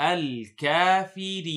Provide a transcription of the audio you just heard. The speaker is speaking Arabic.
الكافرين.